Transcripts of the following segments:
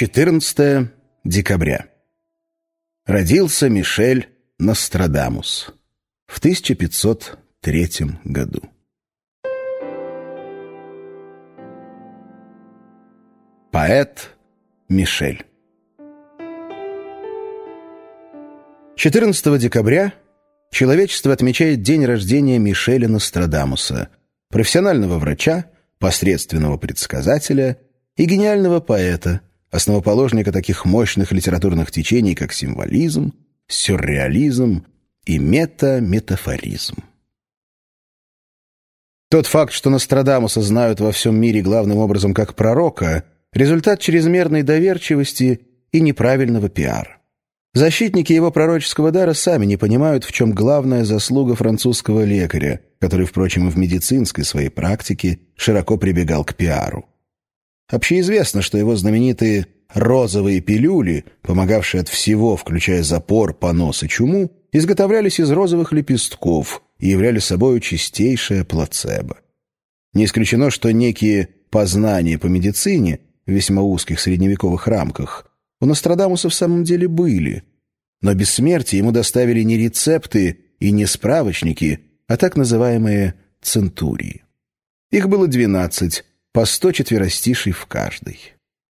14 декабря. Родился Мишель Нострадамус в 1503 году. Поэт Мишель 14 декабря человечество отмечает день рождения Мишеля Нострадамуса, профессионального врача, посредственного предсказателя и гениального поэта, основоположника таких мощных литературных течений, как символизм, сюрреализм и метаметафоризм. Тот факт, что Нострадамуса знают во всем мире главным образом как пророка, результат чрезмерной доверчивости и неправильного пиара. Защитники его пророческого дара сами не понимают, в чем главная заслуга французского лекаря, который, впрочем, и в медицинской своей практике широко прибегал к пиару. Общеизвестно, что его знаменитые розовые пилюли, помогавшие от всего, включая запор, понос и чуму, изготовлялись из розовых лепестков и являли собой чистейшее плацебо. Не исключено, что некие познания по медицине в весьма узких средневековых рамках у Нострадамуса в самом деле были, но бессмертие ему доставили не рецепты и не справочники, а так называемые центурии. Их было двенадцать, по сто четверостишей в каждой.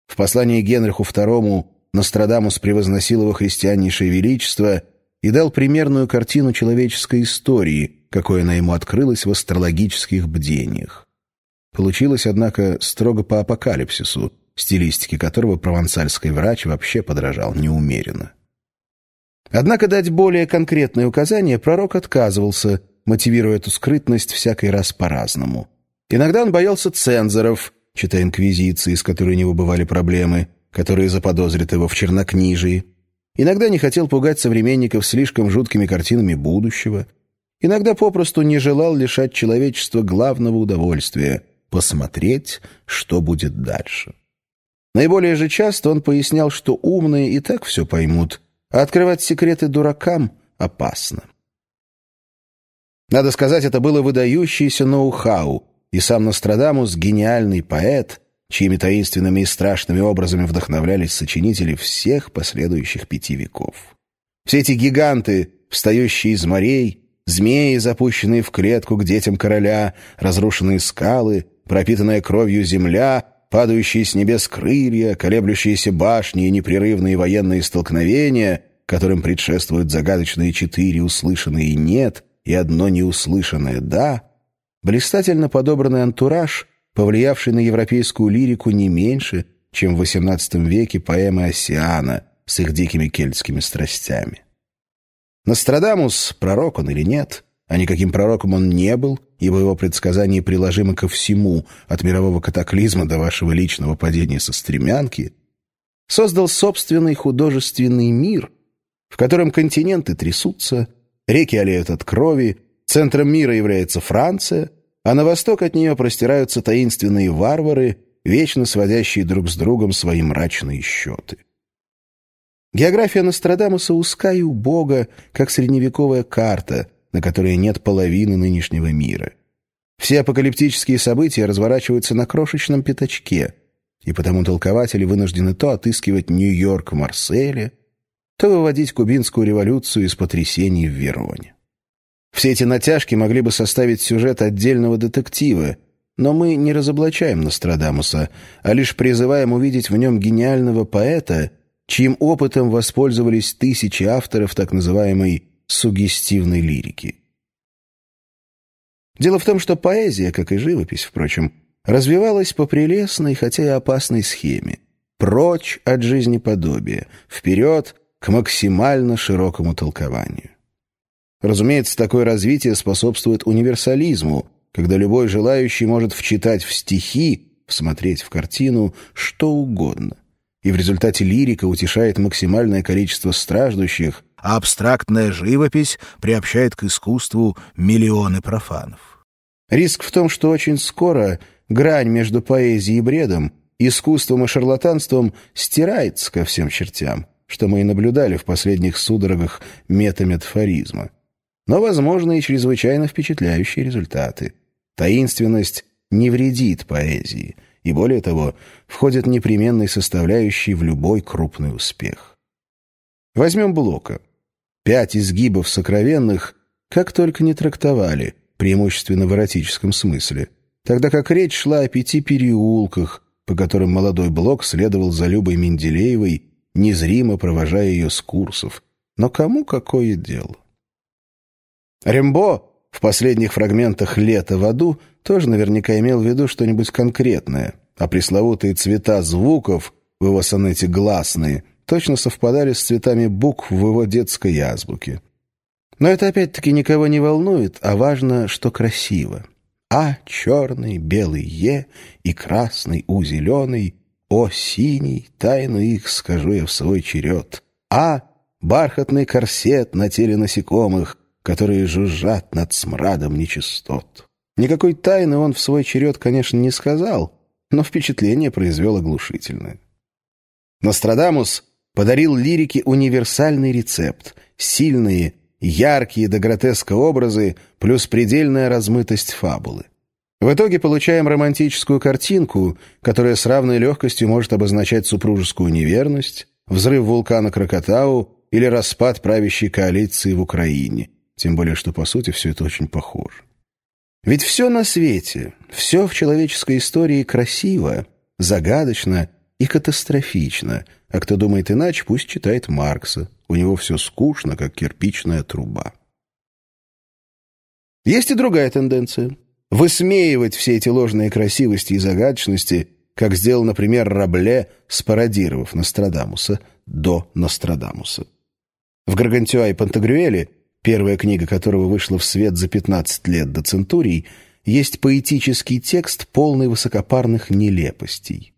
В послании Генриху II Нострадамус превозносил его христианнейшее величество и дал примерную картину человеческой истории, какой она ему открылась в астрологических бдениях. Получилось, однако, строго по апокалипсису, стилистике которого провансальский врач вообще подражал неумеренно. Однако дать более конкретные указания пророк отказывался, мотивируя эту скрытность всякий раз по-разному. Иногда он боялся цензоров, читая инквизиции, с которой у него бывали проблемы, которые заподозрят его в чернокнижии. Иногда не хотел пугать современников слишком жуткими картинами будущего. Иногда попросту не желал лишать человечества главного удовольствия — посмотреть, что будет дальше. Наиболее же часто он пояснял, что умные и так все поймут, а открывать секреты дуракам опасно. Надо сказать, это было выдающееся ноу-хау — и сам Нострадамус — гениальный поэт, чьими таинственными и страшными образами вдохновлялись сочинители всех последующих пяти веков. Все эти гиганты, встающие из морей, змеи, запущенные в клетку к детям короля, разрушенные скалы, пропитанная кровью земля, падающие с небес крылья, колеблющиеся башни и непрерывные военные столкновения, которым предшествуют загадочные четыре услышанные «нет» и одно неуслышанное «да», Блистательно подобранный антураж, повлиявший на европейскую лирику не меньше, чем в XVIII веке поэмы Оссиана с их дикими кельтскими страстями. Нострадамус, пророк он или нет, а никаким пророком он не был, ибо его предсказания приложимы ко всему, от мирового катаклизма до вашего личного падения со стремянки, создал собственный художественный мир, в котором континенты трясутся, реки олеют от крови, Центром мира является Франция, а на восток от нее простираются таинственные варвары, вечно сводящие друг с другом свои мрачные счеты. География Нострадамуса узка и убога, как средневековая карта, на которой нет половины нынешнего мира. Все апокалиптические события разворачиваются на крошечном пятачке, и потому толкователи вынуждены то отыскивать Нью-Йорк в Марселе, то выводить кубинскую революцию из потрясений в Вероне. Все эти натяжки могли бы составить сюжет отдельного детектива, но мы не разоблачаем Нострадамуса, а лишь призываем увидеть в нем гениального поэта, чьим опытом воспользовались тысячи авторов так называемой сугестивной лирики. Дело в том, что поэзия, как и живопись, впрочем, развивалась по прелестной, хотя и опасной схеме. Прочь от жизнеподобия, вперед к максимально широкому толкованию. Разумеется, такое развитие способствует универсализму, когда любой желающий может вчитать в стихи, всмотреть в картину что угодно. И в результате лирика утешает максимальное количество страждущих, а абстрактная живопись приобщает к искусству миллионы профанов. Риск в том, что очень скоро грань между поэзией и бредом, искусством и шарлатанством стирается ко всем чертям, что мы и наблюдали в последних судорогах метаметафоризма но возможны и чрезвычайно впечатляющие результаты. Таинственность не вредит поэзии, и, более того, входит непременной составляющей в любой крупный успех. Возьмем Блока. Пять изгибов сокровенных как только не трактовали, преимущественно в эротическом смысле, тогда как речь шла о пяти переулках, по которым молодой Блок следовал за Любой Менделеевой, незримо провожая ее с курсов. Но кому какое дело? Рембо в последних фрагментах «Лето в аду» тоже наверняка имел в виду что-нибудь конкретное, а пресловутые цвета звуков в его сонете «гласные» точно совпадали с цветами букв в его детской азбуке. Но это опять-таки никого не волнует, а важно, что красиво. А черный, белый Е и красный У зеленый, О синий, тайну их скажу я в свой черед. А бархатный корсет на теле насекомых, которые жужжат над смрадом нечистот. Никакой тайны он в свой черед, конечно, не сказал, но впечатление произвел оглушительное. Нострадамус подарил лирике универсальный рецепт, сильные, яркие до гротеска образы плюс предельная размытость фабулы. В итоге получаем романтическую картинку, которая с равной легкостью может обозначать супружескую неверность, взрыв вулкана Крокотау или распад правящей коалиции в Украине. Тем более, что по сути все это очень похоже. Ведь все на свете, все в человеческой истории красиво, загадочно и катастрофично, а кто думает иначе, пусть читает Маркса. У него все скучно, как кирпичная труба. Есть и другая тенденция. Высмеивать все эти ложные красивости и загадочности, как сделал, например, Рабле, спародировав Нострадамуса до Нострадамуса. В Гаргантюа и Пантагрюэле первая книга которого вышла в свет за 15 лет до Центурий, есть поэтический текст, полный высокопарных нелепостей.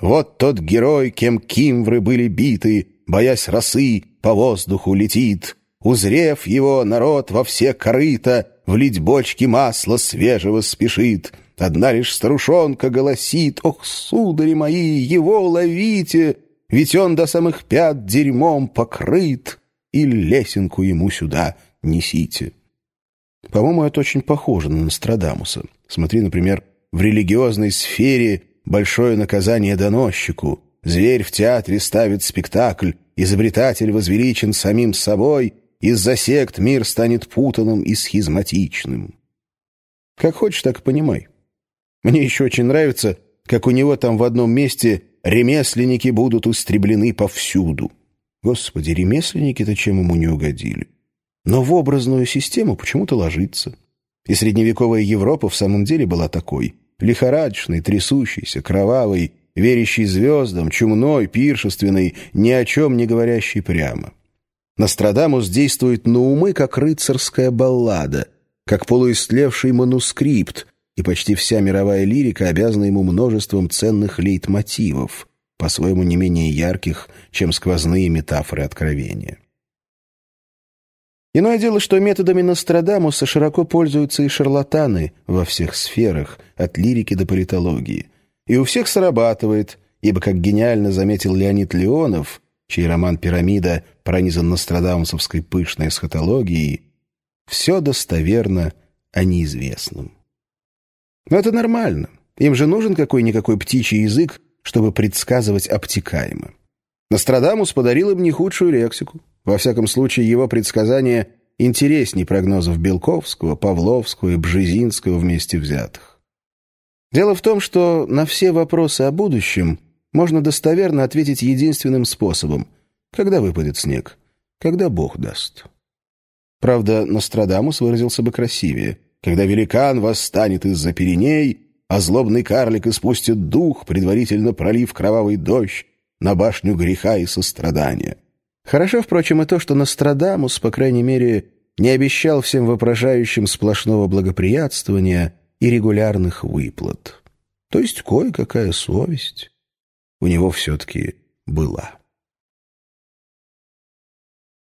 «Вот тот герой, кем кимвры были биты, боясь росы, по воздуху летит. Узрев его, народ во все корыта влить бочки масла свежего спешит. Одна лишь старушонка голосит, «Ох, судари мои, его ловите, ведь он до самых пят дерьмом покрыт» и лесенку ему сюда несите. По-моему, это очень похоже на Нострадамуса. Смотри, например, в религиозной сфере большое наказание доносчику. Зверь в театре ставит спектакль, изобретатель возвеличен самим собой, из-за сект мир станет путанным и схизматичным. Как хочешь, так и понимай. Мне еще очень нравится, как у него там в одном месте ремесленники будут истреблены повсюду. Господи, ремесленники-то чем ему не угодили? Но в образную систему почему-то ложится. И средневековая Европа в самом деле была такой. Лихорадочной, трясущейся, кровавой, верящей звездам, чумной, пиршественной, ни о чем не говорящей прямо. Нострадамус действует на умы, как рыцарская баллада, как полуистлевший манускрипт, и почти вся мировая лирика обязана ему множеством ценных лейтмотивов — по-своему не менее ярких, чем сквозные метафоры откровения. Иное дело, что методами Нострадамуса широко пользуются и шарлатаны во всех сферах, от лирики до политологии. И у всех срабатывает, ибо, как гениально заметил Леонид Леонов, чей роман «Пирамида» пронизан Нострадамусовской пышной эсхатологией, все достоверно о неизвестном. Но это нормально. Им же нужен какой-никакой птичий язык, чтобы предсказывать обтекаемо. Нострадамус подарил им не худшую лексику. Во всяком случае, его предсказания интереснее прогнозов Белковского, Павловского и Бжезинского вместе взятых. Дело в том, что на все вопросы о будущем можно достоверно ответить единственным способом – когда выпадет снег, когда Бог даст. Правда, Нострадамус выразился бы красивее. Когда великан восстанет из-за Пиреней, а злобный карлик испустит дух, предварительно пролив кровавый дождь на башню греха и сострадания. Хорошо, впрочем, и то, что Нострадамус, по крайней мере, не обещал всем вопрошающим сплошного благоприятствования и регулярных выплат. То есть кое-какая совесть у него все-таки была.